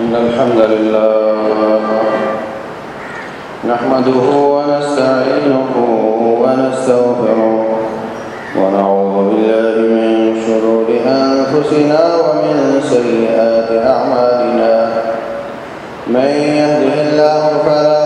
إن الحمد لله نحمده ونستعينه ونستغفره ونعوذ بالله من شرور أنفسنا ومن سيئات أعمالنا من يهده الله فلا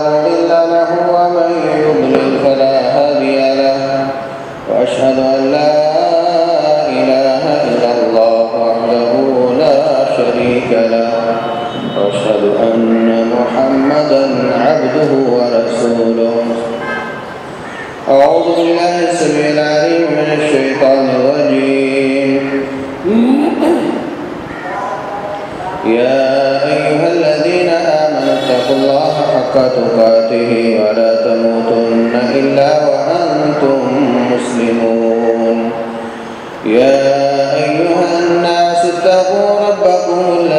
وأشهد أن محمدا عبده ورسوله. أعوذ بالله السميع العليم من الشيطان الرجيم. يا أيها الذين آمنوا اتقوا الله حق تقاته ولا تموتن إلا وأنتم مسلمون. يا أيها الناس اتقوا ربكم الذي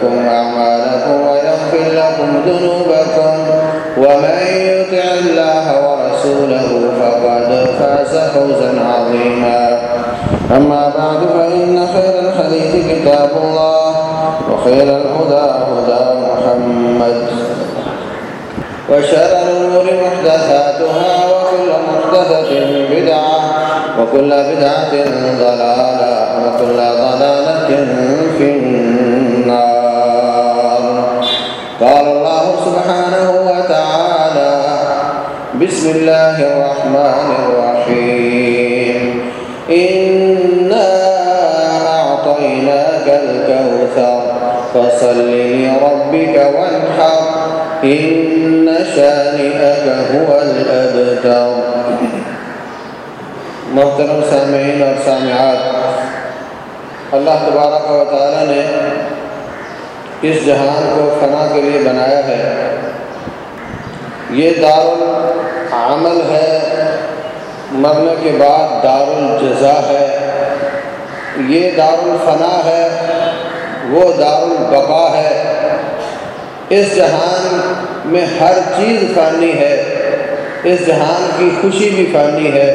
لكم أعمالكم ويغفر لكم ذنوبكم ومن يطع الله ورسوله فقد فاز فوزا عظيما. أما بعد، فإن خير الحديث كتاب الله وخير الهدى هدى محمد. وشر الأمور محدثاتها وكل محدثة بدعة وكل بدعة ضلالة وكل ضلالة في النار. الرحمن الرحيم. إنا أعطيناك الكوثر. فصل لربك وانحر. إن شانئك هو الأبتر. محترم سامعین اور سامعات، اللہ تبارک و تعالی نے اس جہان کو فنا کے لیے بنایا ہے۔ یہ دار العمل ہے، مرنے کے بعد دار الجزا ہے۔ یہ دار الفنا ہے، وہ دار البقا ہے۔ اس جہان میں ہر چیز فانی ہے، اس جہان کی خوشی بھی فانی ہے،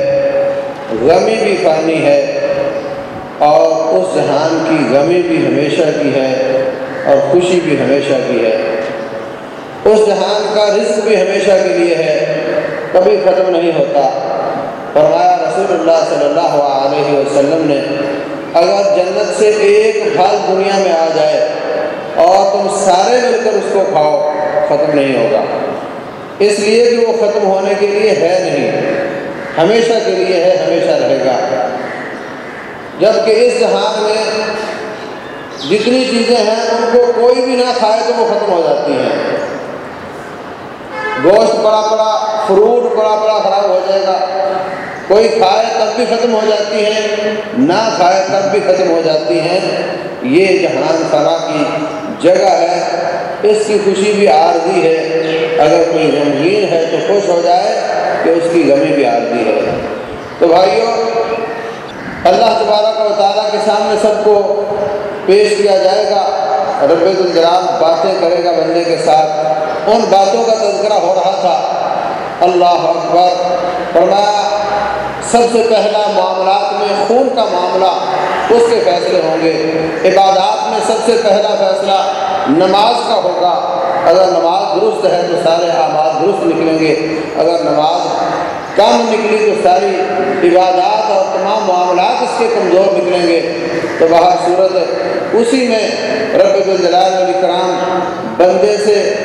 غمی بھی فانی ہے، اور اس جہان کی غمی بھی ہمیشہ کی ہے، اور خوشی بھی ہمیشہ کی ہے۔ اس جہان کا رزق بھی ہمیشہ کے لیے ہے، کبھی ختم نہیں ہوتا۔ فرمایا رسول اللہ صلی اللہ علیہ وسلم نے، اگر جنت سے ایک پھل دنیا میں آ جائے اور تم سارے مل کر اس کو کھاؤ، ختم نہیں ہوگا۔ اس لیے کہ وہ ختم ہونے کے لیے ہے نہیں، ہمیشہ کے لیے ہے، ہمیشہ رہے گا۔ جبکہ اس جہان میں جتنی چیزیں ہیں، ان کو کوئی بھی نہ کھائے تو وہ ختم ہو جاتی ہیں۔ گوشت بڑا بڑا، فروٹ بڑا بڑا خراب ہو جائے گا۔ کوئی کھائے تب بھی ختم ہو جاتی ہیں نہ کھائے تب بھی ختم ہو جاتی ہیں یہ جہان فنا کی جگہ ہے۔ اس کی خوشی بھی عارضی ہے۔ اگر کوئی غمگین ہے تو خوش ہو جائے کہ اس کی غمی بھی عارضی ہے۔ تو بھائیوں اللہ تبارک و تعالیٰ کے سامنے سب کو پیش کیا جائے گا۔ رب الجلال باتیں کرے گا بندے کے ساتھ۔ ان باتوں کا تذکرہ ہو رہا تھا۔ اللہ اکبر۔ فرمایا، سب سے پہلا معاملات میں خون کا معاملہ، اس کے فیصلے ہوں گے۔ عبادات میں سب سے پہلا فیصلہ نماز کا ہوگا۔ اگر نماز درست ہے تو سارے اعمال درست نکلیں گے۔ اگر نماز کم نکلی تو ساری عبادات اور تمام معاملات اس کے کمزور نکلیں گے۔ تو باہر صورت اسی میں رب الجلال علیہ کرام بندے سے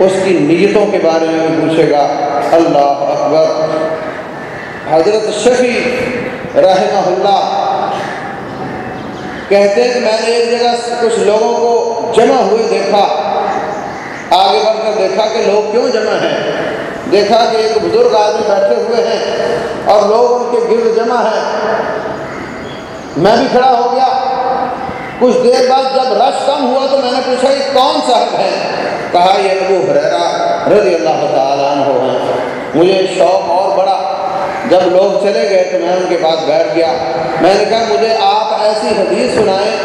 اس کی نیتوں کے بارے میں بھی پوچھے گا۔ اللہ اکبر۔ حضرت شفیع رحمہ اللہ کہتے ہیں کہ میں نے ایک جگہ کچھ لوگوں کو جمع ہوئے دیکھا۔ آگے بڑھ کر دیکھا کہ لوگ کیوں جمع ہیں۔ دیکھا کہ ایک بزرگ آدمی بیٹھے ہوئے ہیں اور لوگ ان کے گرد جمع ہیں۔ میں بھی کھڑا ہو گیا۔ کچھ دیر بعد جب رش کم ہوا تو میں نے پوچھا، یہ کون صاحب ہیں؟ کہا یہ ابو حریرہ رضی اللہ تعالیٰ عنہ ہیں۔ مجھے شوق اور بڑا۔ جب لوگ چلے گئے تو میں ان کے پاس بیٹھ گیا۔ میں نے کہا، مجھے آپ ایسی حدیث سنائیں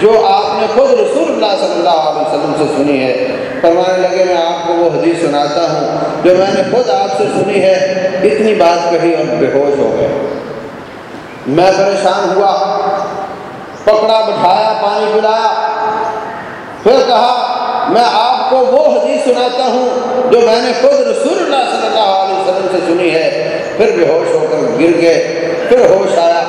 جو آپ نے خود رسول اللہ صلی اللہ علیہ وسلم سے سنی ہے۔ فرمانے لگے، میں آپ کو وہ حدیث سناتا ہوں جو میں نے خود آپ سے سنی ہے۔ اتنی بات کہی اور بے ہوش ہو گئے۔ میں پریشان ہوا۔ پکڑا، بٹھایا، پانی پلایا۔ پھر کہا میں آپ کو وہ حدیث سناتا ہوں جو میں نے خود رسول اللہ صلی اللہ علیہ وسلم سے سنی ہے۔ پھر بے ہوش ہو کر گر گئے۔ پھر ہوش آیا۔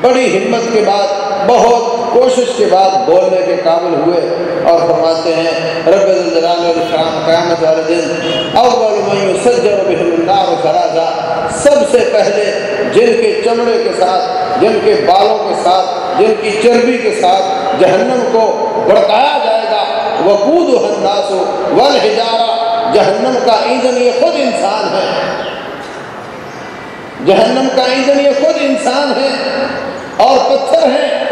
بڑی ہمت کے بعد، بہت کوشش کے بعد بولنے کے قابل ہوئے اور فرماتے ہیں، رب الجلال الکرام قیامت والے دن اول من یسجر بهم النار ثلاثا سب سے پہلے جن کے چمڑے کے ساتھ، جن کے بالوں کے ساتھ، جن کی چربی کے ساتھ جہنم کو بڑکایا جائے گا وقود الناس والحجارہ جہنم کا ایندھن یہ خود انسان ہے. جہنم کا ایندھن یہ خود انسان ہے اور پتھر ہیں.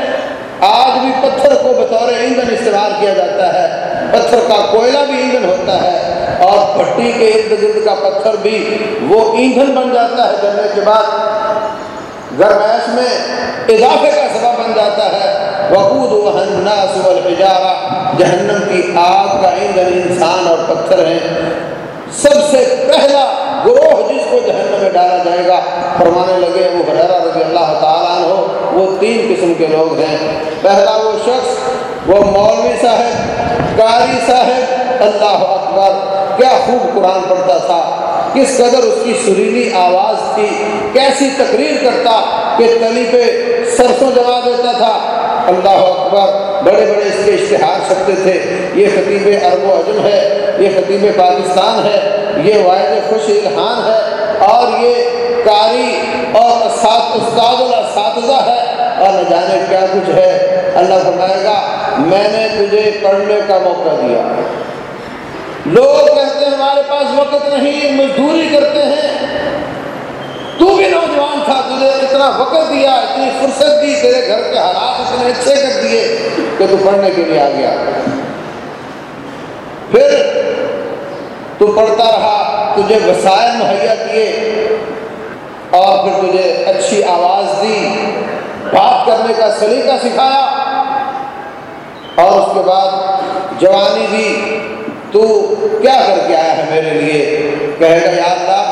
آج بھی پتھر کو بطور ایندھن استعمال کیا جاتا ہے. پتھر کا کوئلہ بھی ایندھن ہوتا ہے اور پٹی کے ارد گرد کا پتھر بھی وہ ایندھن بن جاتا ہے جلنے کے بعد. گرمائش میں اضافے کا سبب بن جاتا ہے. وقود الناس والحجارہ جہنم کی آگ کا ایندھن انسان اور پتھر ہیں. سب سے پہلا گروہ جس کو جہنم میں ڈالا جائے گا، فرمانے لگے وہ حریرہ رضی اللہ تعالیٰ عنہ، وہ تین قسم کے لوگ ہیں. پہلا وہ شخص، وہ مولوی صاحب، قاری صاحب، اللہ اکبر، کیا خوب قرآن پڑھتا تھا. کس قدر اس کی سریلی آواز تھی، کیسی تقریر کرتا کہ تلی پہ سرسوں جما دیتا تھا۔ اللہ اکبر، بڑے بڑے اس کے اشتہار چھپتے تھے۔ یہ خطیب عرب و عجم ہے، یہ خطیب پاکستان ہے، یہ واحد خوش الحان ہے اور یہ قاری اور استاد الاساتذہ ہے۔ اور نہ جانے کیا کچھ ہے۔ اللہ فرمائے گا، میں نے تجھے پڑھنے کا موقع دیا۔ لوگ کہتے ہیں ہمارے پاس وقت نہیں، مزدوری کرتے ہیں۔ تو بھی نوجوان تھا، تجھے اتنا وقت دیا، اتنی فرصت دی، تیرے گھر کے حالات اتنے اچھے کر دیے کہ تو پڑھنے کے لیے آ گیا۔ پھر تو پڑھتا رہا، تجھے وسائل مہیا کیے اور پھر تجھے اچھی آواز دی، بات کرنے کا سلیقہ سکھایا۔ اور اس کے بعد جوانی دی تو کیا کر کے آیا ہے میرے لیے؟ کہے گا، یا اللہ،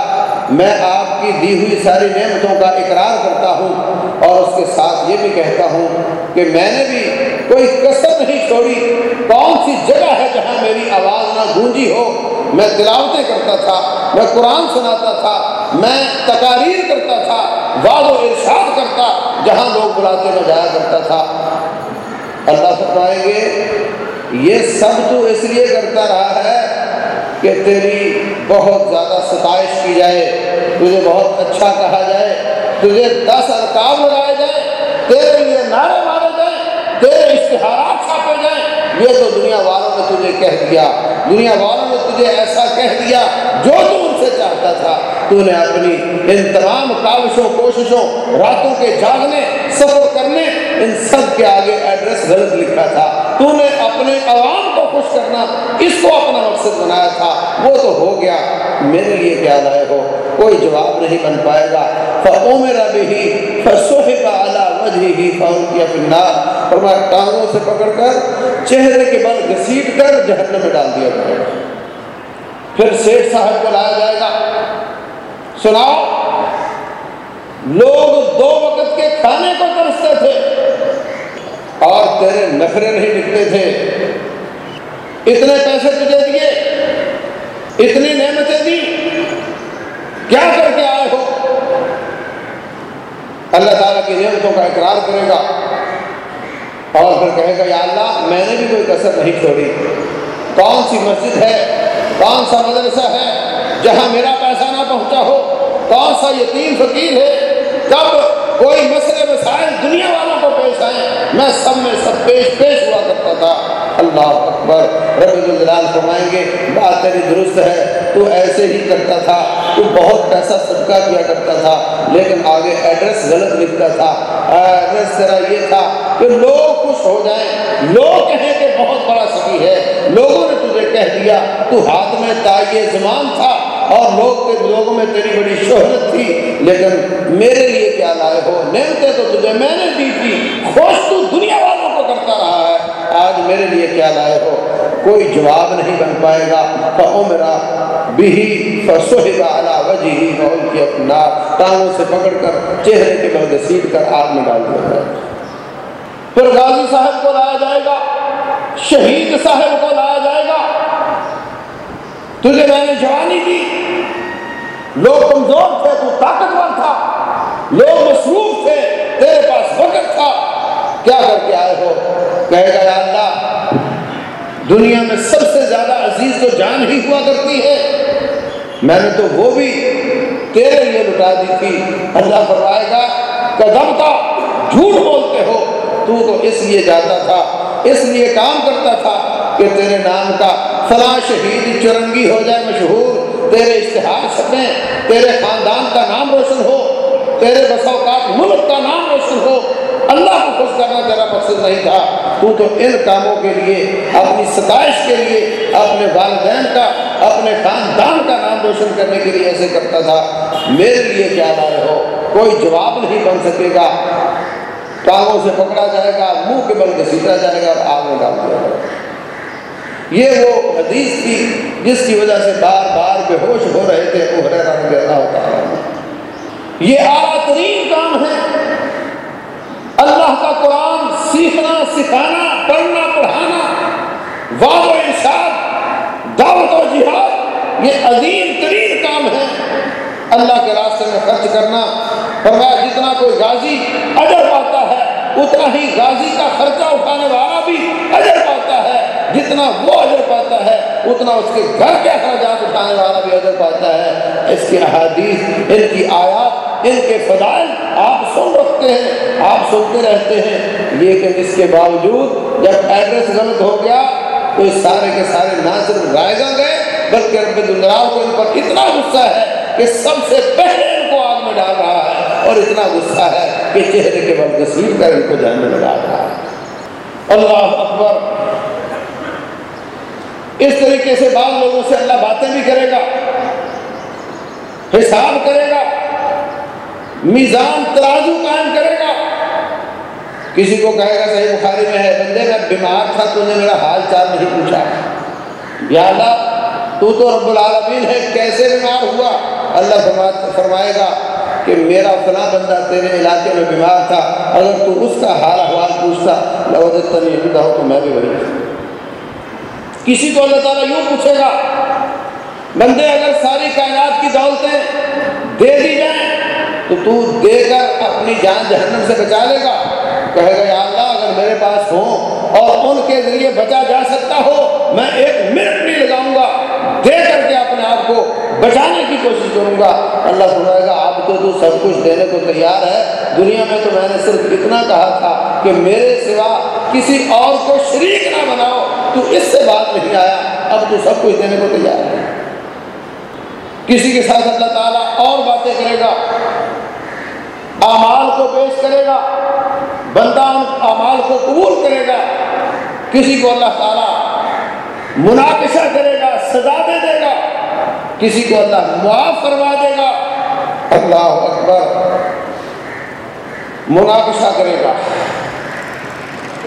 میں آپ کی دی ہوئی ساری نعمتوں کا اقرار کرتا ہوں اور اس کے ساتھ یہ بھی کہتا ہوں کہ میں نے بھی کوئی کسر نہیں چھوڑی۔ کون سی جگہ ہے جہاں میری آواز نہ گونجی ہو؟ میں تلاوتیں کرتا تھا، میں قرآن سناتا تھا، میں تقاریر کرتا تھا واد و ارشاد کرتا، جہاں لوگ بلاتے میں جایا کرتا تھا۔ اللہ فرمائیں گے یہ سب تو اس لیے کرتا رہا ہے کہ تیری بہت زیادہ ستائش کی جائے، تجھے بہت اچھا کہا جائے، تجھے دس القاب لگائے جائے تیرے لیے نعرے مارے جائیں، تیرے اشتہارات چھاپے جائیں۔ یہ تو دنیا والوں نے تجھے کہہ دیا، دنیا والوں نے تجھے ایسا کہہ دیا جو تو ان سے چاہتا تھا، تو نے اپنی ان تمام کاوشوں، کوششوں، راتوں کے جاگنے سفر کرنے، ان سب کے آگے ایڈریس غلط لکھا تھا۔ تو نے اپنے عوام کو خوش کرنا، اس کو اپنا مقصد بنایا تھا، وہ تو ہو گیا۔ میرے لیے کیا لائے ہو؟ کوئی جواب نہیں بن پائے گا۔ فَأُمِرَ بِهِ فَسُحِبَ عَلَى وَجْهِهِ فَأُلْقِيَ فِي النَّارِ۔ فرمایا، ٹانگوں سے پکڑ کر، چہرے کے بل گھسیٹ کر جہنم میں ڈال دیا جائے گا۔ پھر سیٹ صاحب کو لایا جائے گا۔ سناؤ، لوگ دو وقت کے کھانے کو ترستے تھے۔ اور تیرے نخرے نہیں نکلتے تھے۔ اتنے پیسے تجھے دیے، اتنی نعمتیں دی۔ کیا کر کے آئے ہو؟ اللہ تعالیٰ کی نعمتوں کا اقرار کرے گا۔ اور پھر کہے گا، یا اللہ، میں نے بھی کوئی کسر نہیں چھوڑی۔ کون سی مسجد ہے؟ کون سا مدرسہ ہے جہاں میرا پیسہ نہ پہنچا ہو؟ کون سا یتیم فقیر ہے کب کوئی مسئلے مسائل دنیا والوں میں سب میں سب پیش پیش ہوا کرتا تھا۔ اللہ اکبر، رب الجلال فرمائیں گے، بات تیری درست ہے، تو ایسے ہی کرتا تھا۔ تو بہت پیسہ صدقہ کیا کرتا تھا، لیکن آگے ایڈریس غلط لکھتا تھا۔ ایڈریس تیرا یہ تھا کہ لوگ خوش ہو جائیں۔ لوگ کہیں کہ بہت بڑا سبھی ہے۔ لیا تو ہاتھ میں تائیے زمان تھا۔ اور لوگ لوگوں میں تیری بڑی شہرت تھی، لیکن میرے لیے کیا لائے ہو؟ نعمتیں تو تجھے میں نے دی تھی۔ خوش تو دنیا والوں کو کرتا رہا ہے۔ آج میرے لیے کیا لائے ہو؟ کوئی جواب نہیں بن پائے گا۔ میرا بھی وجہ ہی کی اپنا ٹانگوں سے پکڑ کر چہرے کے بل گسیٹ کر آگ میں ڈال دیا جائے۔ پھر غازی صاحب کو لایا جائے گا۔ شہید صاحب کو لایا جائے گا۔ تجھے میں نے جوانی دی۔ لوگ کمزور تھے تو طاقتور تھا، لوگ مصروف تھے، تیرے پاس وقت تھا۔ کیا کر کے آئے ہو؟ کہے گا یا اللہ، دنیا میں سب سے زیادہ عزیز تو جان ہی ہوا کرتی ہے۔ میں نے تو وہ بھی تیرے لیے لٹا دی تھی۔ اللہ فرمائے گا، قدم کا جھوٹ بولتے ہو۔ تو تو اس لیے جاتا تھا، اس لیے کام کرتا تھا کہ تیرے نام کا فلاں شہید چرنگی ہو جائے مشہور۔ تیرے اشتہار چھپیں تیرے خاندان کا نام روشن ہو، تیرے بسوقات ملک کا نام روشن ہو۔ اللہ کو خوش کرنا تیرا مقصد نہیں تھا۔ تو تو ان کاموں کے لیے، اپنی ستائش کے لیے، اپنے والدین کا، اپنے خاندان کا نام روشن کرنے کے لیے ایسے کرتا تھا۔ میرے لیے کیا لائے ہو؟ کوئی جواب نہیں بن سکے گا۔ ٹانگوں سے پکڑا جائے گا، منہ کے بل گھسیٹا جائے گا اور آگ میں ڈال دیا۔ جائے گا یہ وہ حدیث تھی جس کی وجہ سے بار بار بے ہوش ہو رہے تھے وہ رنگ اللہ ہوتا یہ اعلیٰ ترین کام ہے۔ اللہ کا قرآن سیکھنا، سکھانا، پڑھنا، پڑھانا واد و ارشاد، دعوت و جہاد، یہ عظیم ترین کام ہے۔ اللہ کے راستے میں خرچ کرنا، فرمایا جتنا کوئی غازی اجر پاتا ہے، اتنا ہی غازی کا خرچہ اٹھانے والا بھی اجر پاتا جتنا وہ اجر پاتا ہے، اتنا اس کے گھر کے اخراجات اٹھانے والا بھی اجر پاتا ہے۔ اس کی احادیث، ان کی آیات، ان کے فضائل آپ سن رکھتے ہیں، آپ سنتے رہتے ہیں۔ لیکن اس کے باوجود جب ایڈریس غلط ہو گیا، تو اس سارے کے سارے نہ صرف رائے گئے، بلکہ رب دلراؤ کو ان پر اتنا غصہ ہے کہ سب سے پہلے ان کو آگ میں ڈال رہا ہے۔ اور اتنا غصہ ہے کہ چہرے کے بل گسیل کر ان کو جہنم میں ڈال رہا ہے۔ اللہ اکبر۔ اس طریقے سے بعض لوگوں سے اللہ باتیں بھی کرے گا، حساب کرے گا، میزان ترازو قائم کرے گا۔ کسی کو کہے گا، صحیح بخاری میں ہے، بندے میں بیمار تھا، تو نے میرا حال چال نہیں پوچھا۔ یا اللہ تو تو رب العالمین ہے، کیسے بیمار ہوا؟ اللہ فرمائے گا کہ میرا فلاں بندہ تیرے علاقے میں بیمار تھا، اگر تو اس کا حال احوال پوچھتا ہو تو میں بھی وہی کسی کو اللہ تعالیٰ یوں پوچھے گا، بندے اگر ساری کائنات کی دولتیں دے دی جائیں، تو تو دے کر اپنی جان جہنم سے بچا لے گا۔ کہے گا، یا اللہ، اگر میرے پاس ہوں اور ان کے ذریعے بچا جا سکتا ہو، میں ایک منٹ نہیں لگاؤں گا۔ دے کر کے اپنے آپ کو بچانے کی کوشش کروں گا۔ اللہ سنائے گا آپ تو تو سب کچھ دینے کو تیار ہے۔ دنیا میں تو میں نے صرف اتنا کہا تھا کہ میرے سوا کسی اور کو شریک نہ بناؤ۔ تو اس سے بات نہیں آیا، اب تو سب کچھ دینے کو تیار ہے۔ کسی کے ساتھ اللہ تعالیٰ اور باتیں کرے گا، اعمال کو پیش کرے گا، بندہ اعمال کو قبول کرے گا، کسی کو اللہ تعالیٰ مناقشہ کرے گا، سزا دے دے گا، کسی کو اللہ معاف کروا دے گا، اللہ اکبر مناقشہ کرے گا۔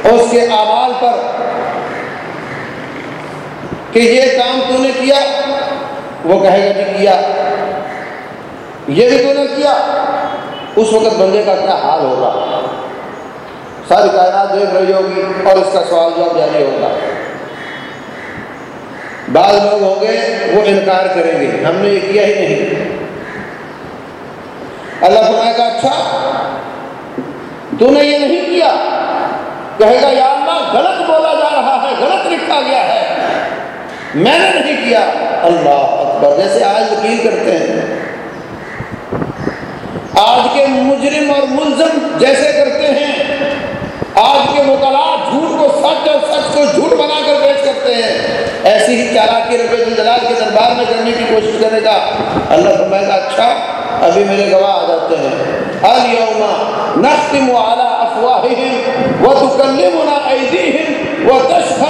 اس کے اعمال پر کہ یہ کام تو نے کیا؟ وہ کہے گا جی کیا۔ یہ بھی تو نے کیا۔ اس وقت بندے کا کیا حال ہوگا؟ ساری کائنات دیکھ رہی ہوگی اور اس کا سوال جواب جاری ہوگا۔ بعض لوگ ہوں گے، وہ انکار کریں گے۔ ہم نے یہ کیا ہی نہیں۔ اللہ فرمائے گا اچھا تو نے یہ نہیں کیا۔ کہے گا، یا اللہ، غلط بولا جا رہا ہے، غلط لکھا گیا ہے۔ میں نے نہیں کیا۔ اللہ اکبر۔ جیسے آج وکیل کرتے ہیں۔ آج کے مجرم اور ملزم جیسے کرتے ہیں۔ آج کے مطالعات جھوٹ کو سچ اور سچ کو جھوٹ بنا کر پیش کرتے ہیں۔ ایسی ہی چالاکی ربی الجلال کے دربار میں کرنے کی کوشش کرے گا اللہ فرمائے گا اچھا ابھی میرے گواہ آ جاتے ہیں۔ اليوم نختم على افواههم وتكلمنا ايديهم وتشهد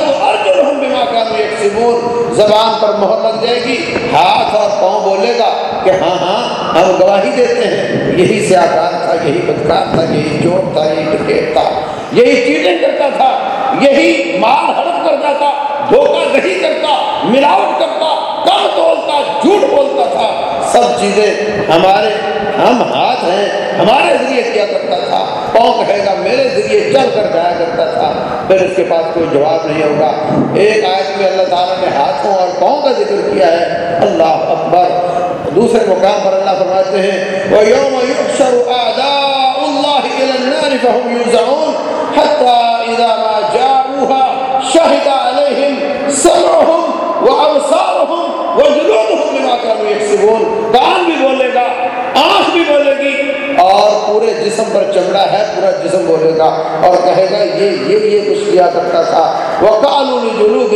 ارجلهم زبان پر مہر لگ جائے گی، ہاتھ اور پاؤں بولے گا کہ ہاں ہاں ہم گواہی دیتے ہیں۔ یہی سیاکار تھا، یہی بدکار تھا، یہی چور تھا، یہی ڈکیت تھا۔ یہی چیزیں کرتا تھا، یہی مار ہڑپ کرتا تھا، دھوکہ دہی کرتا، ملاوٹ کرتا۔ کم تولتا جھوٹ بولتا تھا۔ سب چیزیں ہمارے، ہم ہاتھ ہیں، ہمارے ذریعے کیا کرتا تھا۔ پاؤں کہے گا میرے ذریعے چل کر جایا کرتا تھا۔ پھر اس کے پاس کوئی جواب نہیں ہوگا۔ ایک آیت میں اللہ تعالیٰ نے ہاتھوں اور پاؤں کا ذکر کیا ہے۔ اللہ اکبر۔ دوسرے مقام پر اللہ فرماتے ہیں، وَيَوْمَ يُحْشَرُ أَعْدَاءُ اللَّهِ إِلَى النَّارِ فَهُمْ يُوزَعُونَ حَتَّى إِذَا مَا جَاءُوهَا شَهِدَ عَلَيْهِمْ سَمْعُهُمْ كَانُوا يَكْسِبُونَ کان بھی بولے گا، آنکھ بھی بولے گی۔ اور پورے جسم پر چمڑا ہے، پورا جسم بولے گا۔ اور کہے گا، یہ یہ یہ کچھ کیا کرتا تھا۔ وہ قانونی جلود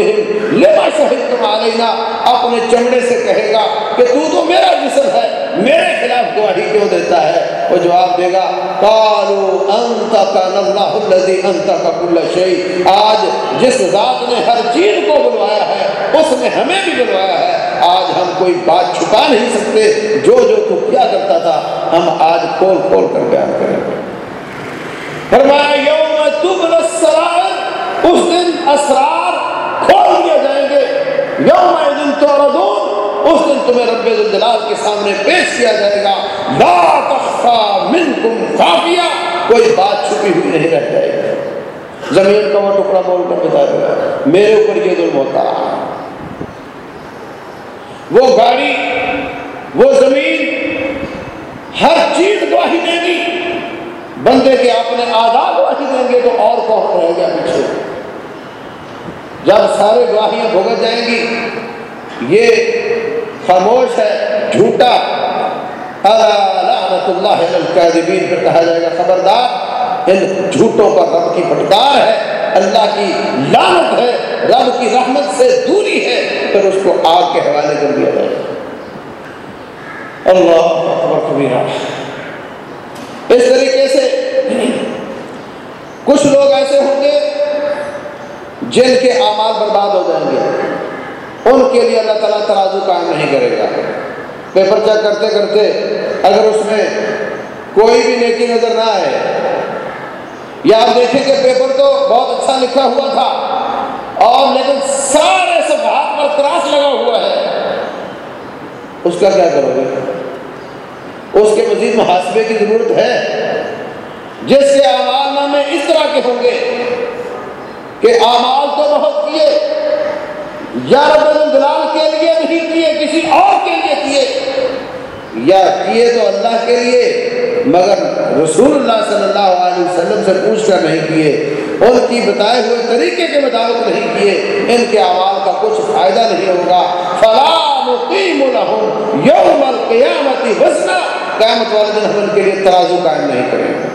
لما شہید تم علینا اپنے چمڑے سے کہے گا کہ تو تو میرا جسم ہے، میرے خلاف گواہی کیوں دیتا ہے؟ وہ جواب دے گا کالو انت کا اللہ الذی انت کا کل شیء آج جس ذات نے ہر چیز کو بلوایا ہے، اس نے ہمیں بھی بلوایا ہے۔ آج ہم کوئی بات چھپا نہیں سکتے۔ جو جو تو کیا کرتا تھا، ہم آج کھول کھول کر بیان کریں۔ گے فرمایا، یوم تبل السرائر، اس دن اسرار کھول دیے جائیں گے۔ یوم دن توردون اس دن تمہیں رب الجلال کے سامنے پیش کیا جائے گا۔ لا تخفا منکم خافیہ کوئی بات چھپی ہوئی نہیں رہ جائے گی۔ زمین کا وہ ٹکڑا بول کر بتائے گا، میرے اوپر یہ ظلم ہوتا۔ رہا وہ گاڑی، وہ زمین، ہر چیز گواہی دے گی بندے کے اپنے آداب گواہی دیں گے تو اور کون رہ گیا پیچھے؟ جب سارے گواہیاں بھگت جائیں گی، یہ خاموش ہے، جھوٹا۔ لعنت اللہ الکاذبین، پھر کہا جائے گا، خبردار، ان جھوٹوں پر رب کی پھٹکار ہے۔ اللہ کی لعنت ہے، رب کی رحمت سے دوری ہے۔ پھر اس کو آگ کے حوالے کر دیا جائے۔ اللہ اکبر کبیرہ۔ اس طریقے سے کچھ لوگ ایسے ہوں گے جن کے اعمال برباد ہو جائیں گے۔ ان کے لیے اللہ تعالیٰ ترازو قائم نہیں کرے گا۔ پیپر چیک کرتے کرتے اگر اس میں کوئی بھی نیکی نظر نہ آئے۔ یا آپ دیکھیں کہ پیپر تو بہت اچھا لکھا ہوا تھا اور لیکن سارے سب ہاتھ لگا ہوا ہے۔ اس کا کیا کرو گے؟ اس کے مزید محاسبے کی ضرورت ہے۔ جس کے اعمال نامے اس طرح کے ہوں گے کہ اعمال تو بہت کیے، یا رب الجلال کے لیے نہیں کیے، کسی اور کے لیے کیے۔ یا کیے تو اللہ کے لیے، مگر رسول اللہ صلی اللہ علیہ وسلم سے پوچھ کر نہیں کیے۔ ان کی بتائے ہوئے طریقے کے مطابق نہیں کیے، ان کے اعمال کا کچھ فائدہ نہیں ہوگا۔ فلا مقیم لهم یوم القیامت وزنا قیامت والے دن ہم ان کے لیے ترازو قائم نہیں کریں گے۔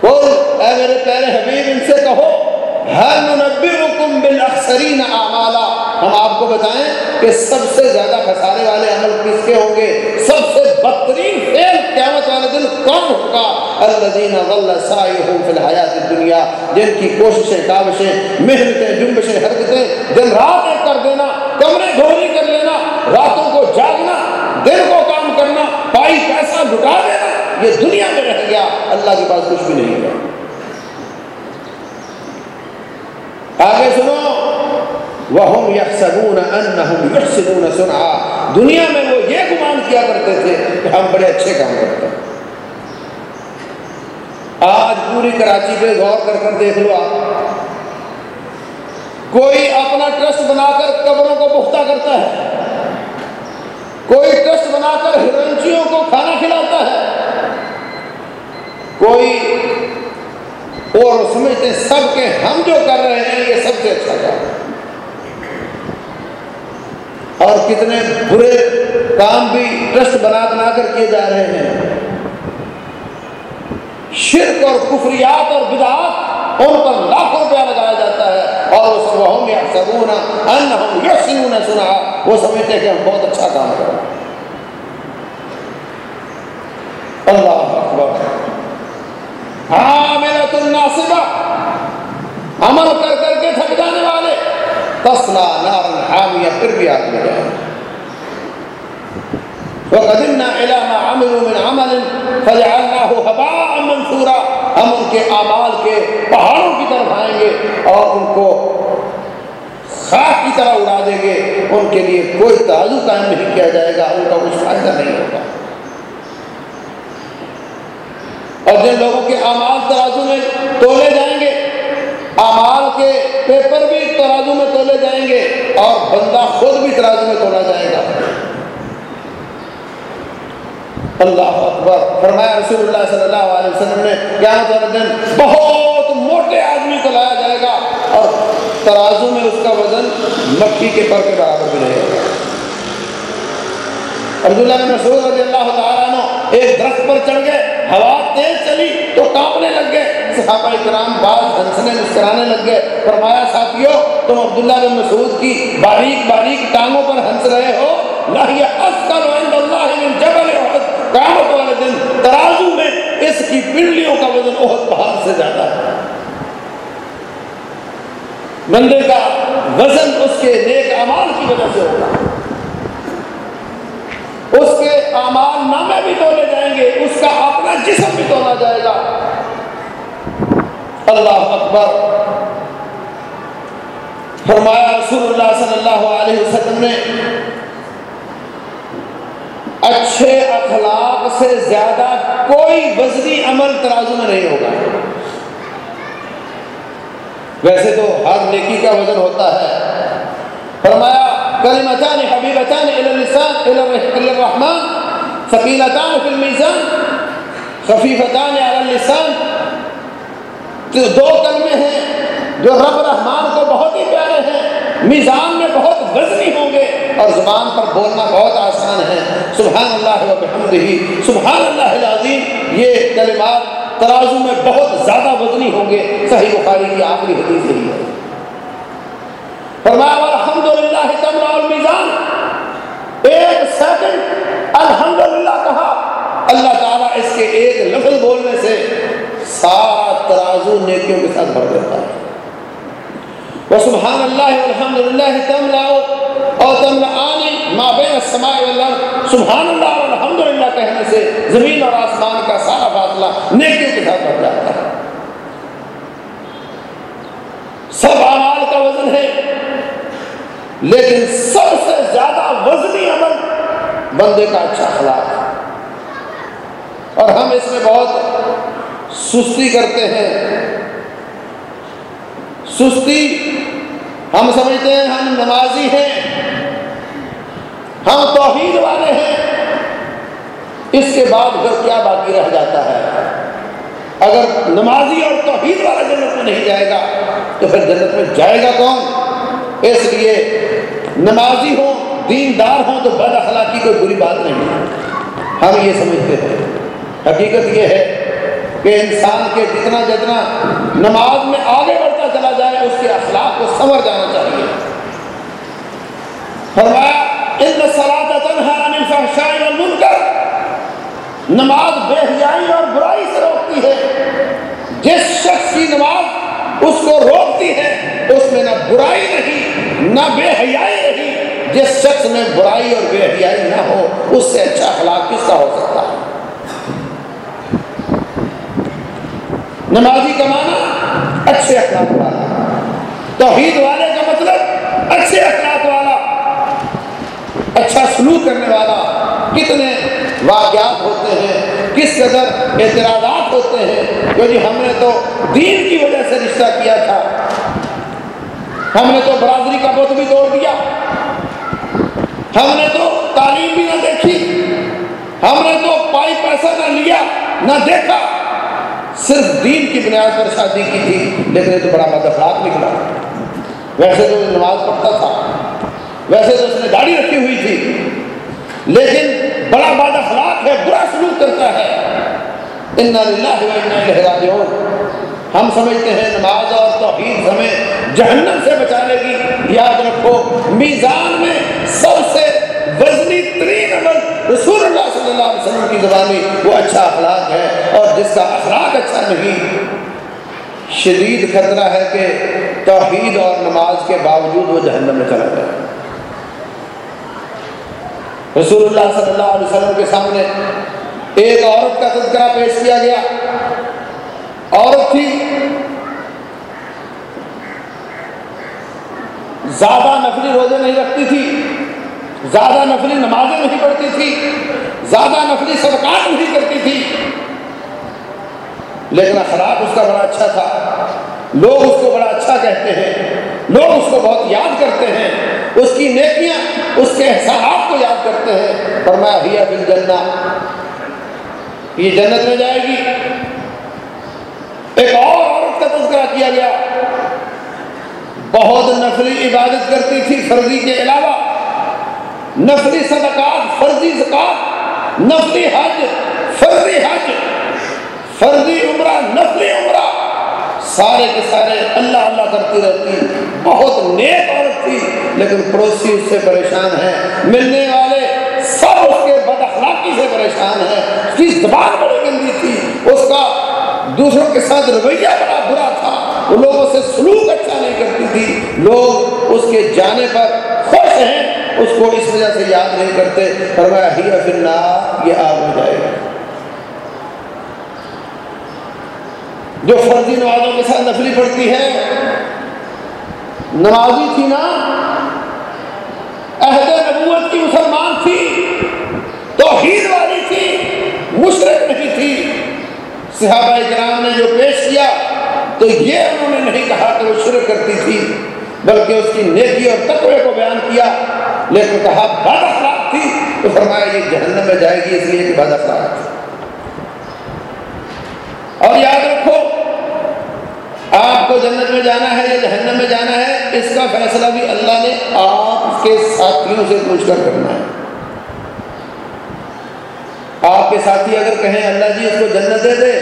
قل، اے میرے پیارے حبیب، ان سے کہو ننبئکم بالاخسرین اعمالا ہم آپ کو بتائیں کہ سب سے زیادہ خسارے والے عمل کس کے ہوں گے؟ سب سے بدترین فعل قیامت والے دن کون ہوگا؟ الذین ضل سعیہم فی الحیات الدنیا، جن کی کوششیں، کاوشیں، محنتیں، جنبشیں، حرکتیں دن رات ایک کر دینا، کمرے دھوری کر لینا، راتوں کو جاگنا، دن کو کام کرنا، پائی پیسہ لٹا دینا، یہ دنیا میں رہ گیا، اللہ کے پاس کچھ بھی نہیں ہے آگے سنو۔ وَهُمْ يَحْسَبُونَ أَنَّهُمْ يُحْسِنُونَ سُنْعَا۔ دنیا میں وہ یہ گمان کیا کرتے تھے کہ ہم بڑے اچھے کام کرتے ہیں۔ آج پوری کراچی پہ غور کر کر دیکھ لو آپ۔ کوئی اپنا ٹرسٹ بنا کر قبروں کو پختہ کرتا ہے۔ کوئی ٹرسٹ بنا کر ہرنچیوں کو کھانا کھلاتا ہے۔ کوئی اور سمجھتے ہیں سب کے ہم جو کر رہے ہیں، یہ سب سے اچھا کام ہے۔ اور کتنے برے کام بھی ٹرسٹ بنا بنا کر کیے جا رہے ہیں۔ شرک اور کفریات اور بدعات، ان پر لاکھوں روپیہ لگایا جاتا ہے۔ اور اس کو ہم یا سبونا ان ہم یسنون سنا وہ سمجھتے ہیں کہ ہم بہت اچھا کام کر رہے ہیں۔ اللہ اکبر۔ عاملۃ الناصبہ عمل کر کر کے تھک جانے والے. تسلا نار حامیہ پھر بھی آگ میں جائے وقدمنا الى ما عملوا من عمل فجعلناه هباء منثورا. ہم ان کے اعمال کے پہاڑوں کی طرف آئیں گے اور ان کو خاک کی طرح اڑا دیں گے. ان کے لیے کوئی ترازو قائم نہیں کیا جائے گا. ان کا کچھ فائدہ نہیں ہوگا. اور جن لوگوں کے اعمال ترازو میں تولے جائیں گے، اعمال کے پیپر بھی ترازو میں تولے جائیں گے اور بندہ خود بھی ترازو میں تولا جائے گا۔ اللہ اکبر۔ فرمایا رسول اللہ صلی اللہ علیہ وسلم نے قیامت والے دن بہت موٹے آدمی کو لایا جائے گا اور ترازو میں اس کا وزن مکھی کے پر کے برابر بھی رہے گا عبداللہ بن مسعود رضی اللہ تعالیٰ عنہ ایک درخت پر چڑھ گئے، ہوا تیز چلی تو کانپنے لگ گئے۔ صحابہ کرام بعض ہنسنے مسکرانے لگ گئے۔ فرمایا، ساتھیو، تم عبداللہ بن مسعود کی باریک باریک ٹانگوں پر ہنس رہے ہو۔ لاہیہ اسکر عند اللہ من جبل احد۔ قیامت والے دن ترازو میں اس کی پنڈلیوں کا وزن احد پہاڑ سے زیادہ ہے۔ بندے کا وزن اس کے نیک اعمال کی وجہ سے ہوگا اس کے اعمال نامے بھی تولے جائیں گے، اس کا اپنا جسم بھی تولا جائے گا۔ اللہ اکبر۔ فرمایا رسول اللہ صلی اللہ علیہ وسلم نے، اچھے اخلاق سے زیادہ کوئی وزنی عمل ترازو میں نہیں ہوگا۔ ویسے تو ہر نیکی کا وزن ہوتا ہے۔ فرمایا کلمتان حبیبتان الى اللسان الى الرحمن ثقیلتان فی المیزان خفیفتان علی اللسان. دو کلمے ہیں جو رب رحمان کو بہت ہی پیارے ہیں، میزان میں بہت وزنی ہوں گے، اور زبان پر بولنا بہت آسان ہے۔ سبحان اللہ و بحمدہ، سبحان اللہ العظیم، یہ کلمات ترازو میں بہت زیادہ وزنی ہوں گے۔ صحیح بخاری کی آخری حدیث یہی ہے فرمایا الحمدللہ تملا المیزان ایک سیکنڈ الحمدللہ کہا اللہ تعالیٰ اس کے ایک لفظ بولنے سے سارا ترازو نیکیوں کے ساتھ بھر دیتا ہے۔ وسبحان اللہ والحمد للہ تملاؤ اور تم تملعانی ما بین السماء والارض سبحان اللہ والحمد للہ کہنے سے زمین اور آسمان کا سارا فاصلہ نیکیوں کے ساتھ بڑھ جاتا ہے۔ سب اعمال کا وزن ہے، لیکن سب سے زیادہ وزنی بندے کا اچھا اخلاق ہے۔ اور ہم اس میں بہت سستی کرتے ہیں۔ سستی، ہم سمجھتے ہیں ہم نمازی ہیں۔ ہم توحید والے ہیں۔ اس کے بعد پھر کیا باقی رہ جاتا ہے؟ اگر نمازی اور توحید والا جنت میں نہیں جائے گا، تو پھر جنت میں جائے گا کون؟ اس لیے نمازی ہوں دیندار ہوں تو بد اخلاقی کوئی بری بات نہیں۔ ہم یہ سمجھتے ہیں۔ حقیقت یہ ہے کہ انسان کے جتنا جتنا نماز میں آگے بڑھتا چلا جائے، اس کے اخلاق کو سمر جانا چاہیے۔ فرمایا، ان عن الفحشاء والمنکر نماز بے حیائی اور برائی سے روکتی ہے۔ جس شخص کی نماز اس کو روکتی ہے، اس میں نہ برائی نہیں، نہ بے حیائی جس شخص میں برائی اور بے حیائی نہ ہو، اس سے اچھا اخلاق کس کا ہو سکتا ہے؟ نمازی کا معنی، اچھے اخلاق والا۔ توحید والے کا مطلب اچھے اخلاق والا۔ اچھا سلوک کرنے والا۔ کتنے واقعات ہوتے ہیں، کس قدر اعتراضات ہوتے ہیں۔ کہ جی ہم نے تو دین کی وجہ سے رشتہ کیا تھا۔ ہم نے تو برادری کا بت بھی توڑ دیا۔ ہم نے تو تعلیم بھی نہ دیکھی، ہم نے تو پائی پیسہ نہ لیا، نہ دیکھا۔ صرف دین کی بنیاد پر شادی کی تھی، لیکن یہ تو بڑا بد اخلاق نکلا۔ ویسے تو نماز پڑھتا تھا، ویسے تو اس نے داڑھی رکھی ہوئی تھی، لیکن بڑا بد اخلاق ہے، برا سلوک کرتا ہے۔ ہم سمجھتے ہیں نماز اور توحید ہمیں جہنم سے بچا لے گی یاد رکھو، میزان میں سب سے وزنی ترین عمل رسول اللہ صلی اللہ علیہ وسلم کی زبانی وہ اچھا اخلاق ہے اور جس کا اخلاق اچھا نہیں، شدید خطرہ ہے کہ توحید اور نماز کے باوجود وہ جہنم میں چلا جائے۔ رسول اللہ صلی اللہ علیہ وسلم کے سامنے ایک عورت کا تذکرہ پیش کیا گیا۔ عورت تھی زیادہ نفلی روزے نہیں رکھتی تھی، زیادہ نفلی نمازیں نہیں پڑھتی تھی، زیادہ نفلی صدقات نہیں کرتی تھی۔ لیکن اخلاق اس کا بڑا اچھا تھا۔ لوگ اس کو بڑا اچھا کہتے ہیں۔ لوگ اس کو بہت یاد کرتے ہیں۔ اس کی نیکیاں، اس کے احسانات کو یاد کرتے ہیں۔ فرمایا ہیا بل جنہ یہ جنت میں جائے گی۔ ایک اور عورت کا تذکرہ کیا گیا۔ بہت نفلی عبادت کرتی تھی فرضی کے علاوہ۔ نفلی صدقات، فرضی زکات، نفلی حج، فرضی حج، فرضی عمرہ، نفلی عمرہ۔ سارے کے سارے اللہ اللہ کرتی رہتی۔ بہت نیک عورت تھی، لیکن پڑوسی اس سے پریشان ہیں۔ ملنے والے سب اس کے بد اخلاقی سے پریشان ہیں۔ اس کی زبان بڑی گندی تھی۔ اس کا دوسروں کے ساتھ رویہ بڑا برا تھا۔ وہ لوگوں سے سلوک اچھا نہیں کرتی تھی۔ لوگ اس کے جانے پر خوش ہیں، اس کو اس وجہ سے یاد نہیں کرتے۔ فرمایا، ہی پھر یہ آگ ہو جائے گا جو فرضی نمازوں کے ساتھ نفلی پڑھتی ہے، نمازی تھی نا؟ عہد نبوت کی مسلمان تھی، توحید والی تھی، مشرق نہیں تھی۔ صحابہ کرام نے جو پیش کیا تو یہ انہوں نے نہیں کہا کہ وہ شرک کرتی تھی، بلکہ اس کی نیکی اور تقوی کو بیان کیا۔ لیکن کہا بد اخلاق تھی، تو فرمایا، یہ جہنم میں جائے گی، اس لیے کہ بد اخلاق تھی اور یاد رکھو، آپ کو جنت میں جانا ہے یا جہنم میں جانا ہے، اس کا فیصلہ بھی اللہ نے آپ کے ساتھیوں سے پوچھ کر کرنا ہے۔ آپ کے ساتھی اگر کہیں، اللہ جی اس کو جنت دے دے،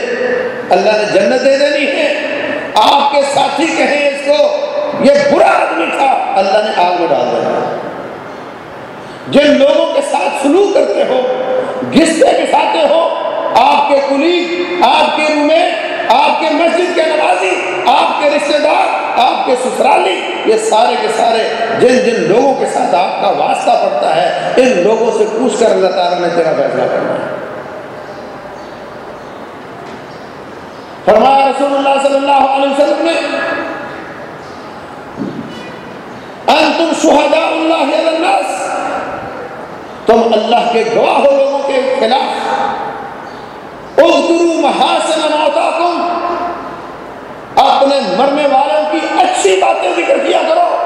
اللہ نے جنت دے دینی ہے آپ کے ساتھی کہیں اس کو، یہ برا آدمی تھا. اللہ نے آگ میں ڈال دینا جن لوگوں کے ساتھ سلوک کرتے ہو، گستے کے ہو، آپ کے کلیگ، آپ کے رومے، آپ کے مسجد کے نوازی، آپ کے رشتے دار، آپ کے سسرالی، یہ سارے کے سارے جن جن لوگوں کے ساتھ آپ کا واسطہ پڑتا ہے، ان لوگوں سے پوچھ کر اللہ تعالیٰ نے تیرا فیصلہ کرنا ہے فرمایا رسول اللہ صلی اللہ علیہ وسلم نے، انتم شہداء اللہ الناس تم اللہ کے گواہ ہو لوگوں کے خلاف۔ اذکروا محاسن موتاکم۔ اپنے مرنے والوں کی اچھی باتیں ذکر کیا کرو،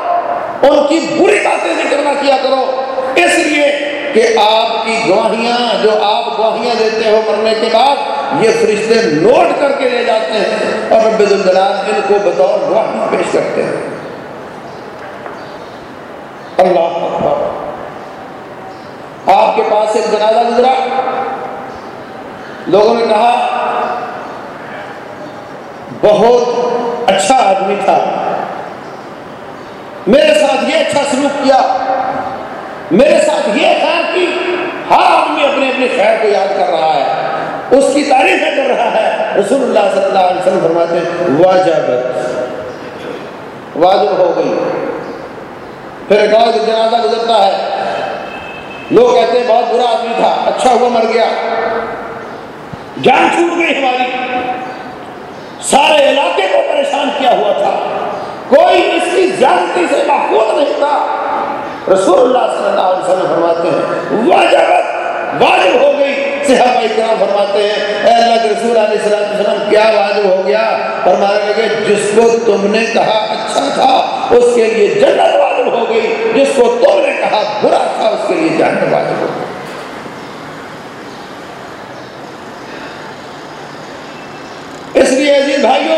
ان کی بری باتیں ذکر نہ کیا کرو۔ اس لیے کہ آپ کی گواہیاں جو آپ گواہیاں دیتے ہو مرنے کے بعد، یہ فرشتے نوٹ کر کے لے جاتے ہیں اور رب الجلال ان کو بطور گواہیاں پیش کرتے ہیں۔ اللہ اکبر۔ آپ کے پاس ایک جنازہ گزرا۔ لوگوں نے کہا، بہت اچھا آدمی تھا۔ میرے ساتھ یہ اچھا سلوک کیا۔ میرے ساتھ یہ خیر کی ہاں، ہر آدمی اپنے اپنے خیر کو یاد کر رہا ہے۔ اس کی تعریفیں کر رہا ہے۔ رسول اللہ صلی اللہ علیہ وسلم فرماتے ہیں واجبت واجب ہو گئی۔ پھر ایک اور جنازہ گزرتا ہے۔ لوگ کہتے ہیں، بہت برا آدمی تھا اچھا ہوا، مر گیا۔ جان چھوٹ گئی ہماری۔ سارے علاقے کو پریشان کیا ہوا تھا۔ کوئی اس کی زیادتی سے محفوظ نہیں تھا۔ رسول اللہ صلی اللہ علیہ وسلم فرماتے ہیں واجبت واجب ہو گئی۔ صحابہ اکرام فرماتے ہیں، اے اللہ کے رسول علیہ السلام کیا واجب ہو گیا؟ فرمانے لگے، جس کو تم نے کہا اچھا تھا، اس کے لیے جنت واجب ہو گئی۔ جس کو تم نے کہا برا تھا، اس کے لیے جنت واجب ہو گئی اس لیے عزیز بھائیوں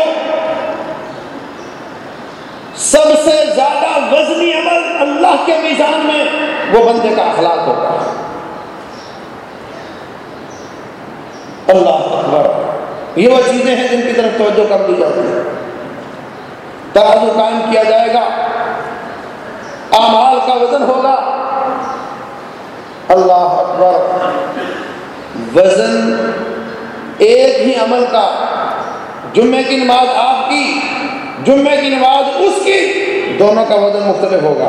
سب سے زیادہ وزنی عمل اللہ کے میزان میں وہ بندے کا اخلاق ہوتا ہے اللہ اکبر۔ یہ وہ چیزیں ہیں جن کی طرف توجہ کر دی جاتی ہے۔ ترازو قائم کیا جائے گا۔ اعمال کا وزن ہوگا۔ اللہ اکبر۔ وزن ایک ہی عمل کا۔ جمعے کی نماز آپ کی جمعے کی نماز اس کی۔ دونوں کا وزن مختلف ہوگا۔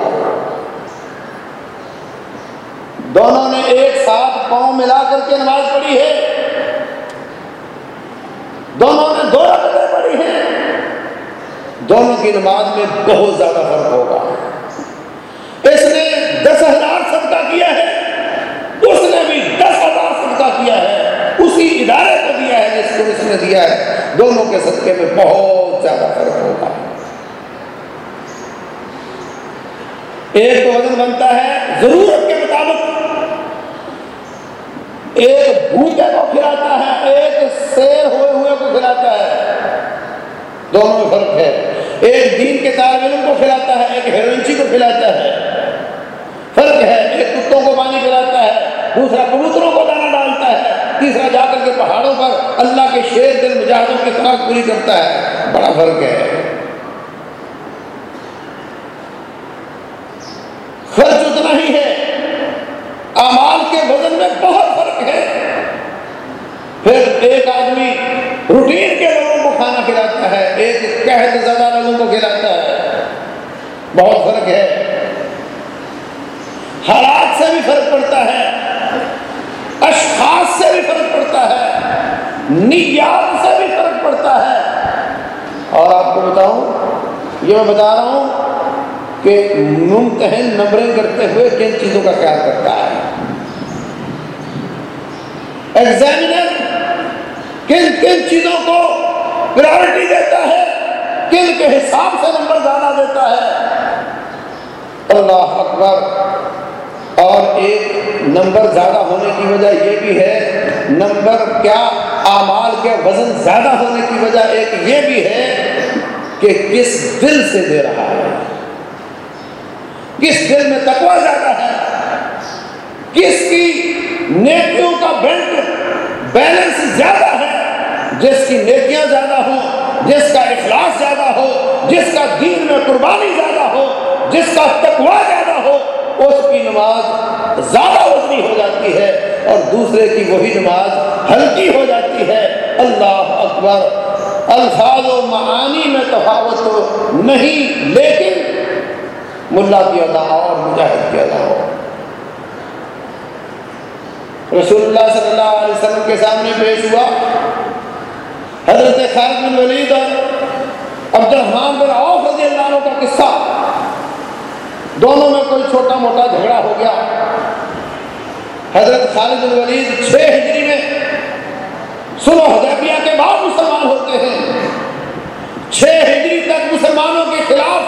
دونوں نے ایک ساتھ پاؤں ملا کر کے نماز پڑھی ہے۔ دونوں نے دو رکعتیں پڑھی ہیں۔ دونوں کی نماز میں بہت زیادہ فرق ہوگا۔ اس نے دس ہزار صدقہ کیا ہے۔ اس نے بھی دس ہزار صدقہ کیا ہے۔ اسی ادارے کو دیا ہے جس کو اس نے دیا ہے۔ دونوں کے صدقے میں بہت زیادہ فرق ہوگا۔ ایک تو وزن بنتا ہے، ضرورت کے مطابق۔ ایک بھوکے کو کھلاتا ہے، ایک سیر ہوئے ہوئے کو کھلاتا ہے۔ دونوں میں فرق ہے۔ ایک دین کے طالب علم کو کھلاتا ہے، ایک ہیروئنچی کو کھلاتا ہے۔ فرق ہے، ایک کتوں کو پانی پلاتا ہے، دوسرا کبوتروں کو دانا ڈالتا ہے، تیسرا جا کر کے پہاڑوں پر اللہ کے شیر دل مجاہدوں کی خوراک پوری کرتا ہے۔ بڑا فرق ہے خرچ اتنا ہی ہے امال کے وزن میں بہت فرق ہے پھر ایک آدمی روٹین کے لوگوں کو کھانا کھلاتا ہے ایک قحط زیادہ لوگوں کو کھلاتا ہے بہت فرق ہے۔ حالات سے بھی فرق پڑتا ہے۔ اشخاص سے بھی فرق پڑتا ہے۔ نیات سے بھی فرق پڑتا ہے۔ اور آپ کو بتاؤں، یہ میں بتا رہا ہوں کہ ممتحن نمبرنگ کرتے ہوئے کن چیزوں کا خیال کرتا ہے۔ ایگزامینر کن کن چیزوں کو پرائرٹی دیتا ہے۔ کن کے حساب سے نمبر زیادہ دیتا ہے۔ اللہ اکبر۔ اور ایک نمبر زیادہ ہونے کی وجہ یہ بھی ہے، نمبر کیا اعمال کے وزن زیادہ ہونے کی وجہ ایک یہ بھی ہے کہ کس دل سے دے رہا ہے۔ کس دل میں تقوی زیادہ ہے۔ کس کی نیکیوں کا بینک بیلنس زیادہ ہے، جس کی نیکیاں زیادہ ہوں۔ جس کا اخلاص زیادہ ہو، جس کا دین میں قربانی زیادہ ہو، جس کا تقوی زیادہ ہو، اس کی نماز زیادہ وزنی ہو جاتی ہے اور دوسرے کی وہی نماز ہلکی ہو جاتی ہے۔ اللہ اکبر۔ الفاظ و معانی میں تفاوت نہیں، لیکن ملا کی ادا اور مجاہد کی ادا ہو۔ رسول اللہ صلی اللہ علیہ وسلم کے سامنے پیش ہوا۔ حضرت خالد بن ولید اور عبد الرحمان بن عوف رضی اللہ عنہ کا قصہ۔ دونوں میں کوئی چھوٹا موٹا جھگڑا ہو گیا۔ حضرت خالد بن ولید چھ ہجری میں سلو حدیبیہ کے بعد مسلمان ہوتے ہیں۔ چھ ہجری تک مسلمانوں کے خلاف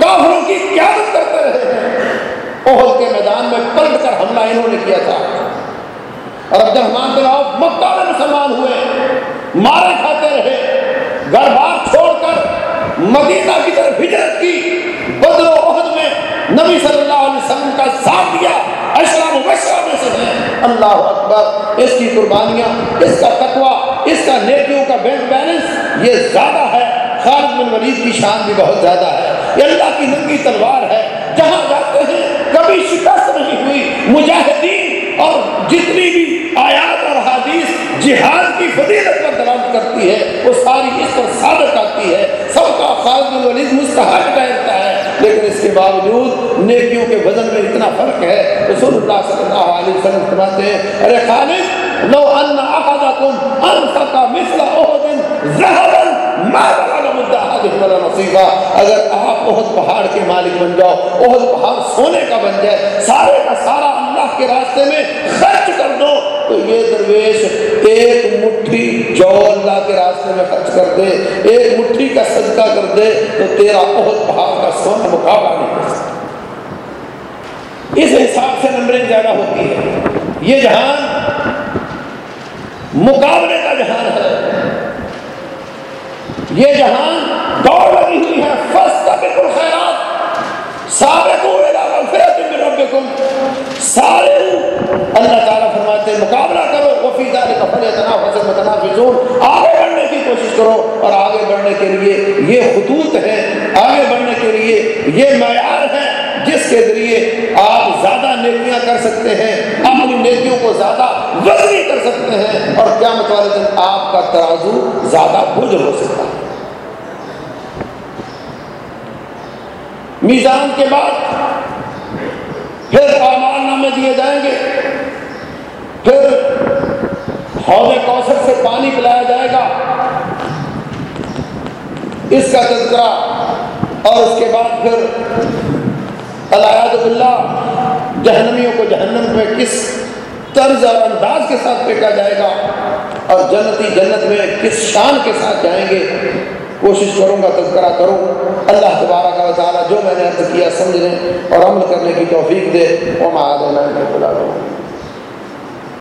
کافروں کی قیادت کرتے رہے ہیں۔ احد کے میدان میں پلٹ کر حملہ انہوں نے کیا تھا۔ اور عبد الرحمان بن عوف مکہ میں مسلمان ہوئے۔ مارے کھاتے رہے۔ گھر بار چھوڑ کر مدینہ کی طرف ہجرت کی۔ بدر و عہد میں نبی صلی اللہ علیہ وسلم کا ساتھ دیا۔ اشرام مبشرہ میں سے ہیں اللہ اکبر۔ اس کی قربانیاں، اس کا تقوی، اس کا نیکیوں کا بینک بیلنس یہ زیادہ ہے۔ خالد بن ولید کی شان بھی بہت زیادہ ہے۔ یہ اللہ کی ننگی تلوار ہے۔ جہاں جاتے ہیں کبھی شکست نہیں ہوئی۔ مجاہدین اور جتنی بھی آیات اور جہاد کی فضیلت پر دلالت کرتی ہے، وہ ساری اس پر ثابت آتی ہے سب کا خالد بن ولید مستحق ٹہرتا ہے، لیکن اس کے باوجود نیکیوں کے وزن میں اتنا فرق ہے، رسول اللہ صلی اللہ علیہ وسلم فرماتے ہیں، ارے خالد، لو ان احدکم انفق مثل احد ذهبا ما بلغ اگر آپ احد پہاڑ کے مالک بن جاؤ، احد پہاڑ سونے کا بن جائے، سارے کا سارا اللہ کے راستے میں خرچ کر دو تو یہ درویش ایک مٹھی جو اللہ کے راستے میں خرچ کر دے، ایک مٹھی کا صدقہ کر دے، تو تیرا بہت پہاڑ کا سونا مقابلہ نہیں کر سکتا۔ اس حساب سے نمبرنگ زیادہ ہوتی ہے۔ یہ جہان مقابلے کا جہان ہے۔ یہ جہان دوڑ لگی ہوئی ہے۔ فَاسْتَبِقُوا الْخَيْرَاتِ۔ سَابِقُوا إِلَىٰ مَغْفِرَةٍ مِّن رَبِّكُمْ سارے اللہ تعالیٰ فرماتے ہیں مقابلہ کرو وفی ذلك فلیتنافس المتنافسون آگے بڑھنے کی کوشش کرو اور آگے بڑھنے کے لیے یہ خطوط ہیں۔ آگے بڑھنے کے لیے یہ معیار ہے جس کے ذریعے آپ زیادہ نیکیاں کر سکتے ہیں اپنی نیکیوں کو زیادہ وزنی کر سکتے ہیں اور کیا والے دن آپ کا ترازو زیادہ بجر ہو سکتا ہے۔ میزان کے بعد پھر اعمال نامے دیے جائیں گے۔ پھر حوض کوثر سے پانی پلایا جائے گا۔ اس کا تذکرہ اور اس کے بعد پھر علیہ اللہ جہنمیوں کو جہنم میں کس طرز اور انداز کے ساتھ پھینکا جائے گا اور جنتی جنت میں کس شان کے ساتھ جائیں گے، کوشش کروں گا، تذکرہ کروں۔ اللہ تبارہ کا تعالیٰ جو میں نے عرض کیا سمجھنے اور عمل کرنے کی توفیق دے۔ وہ میں آدھے میں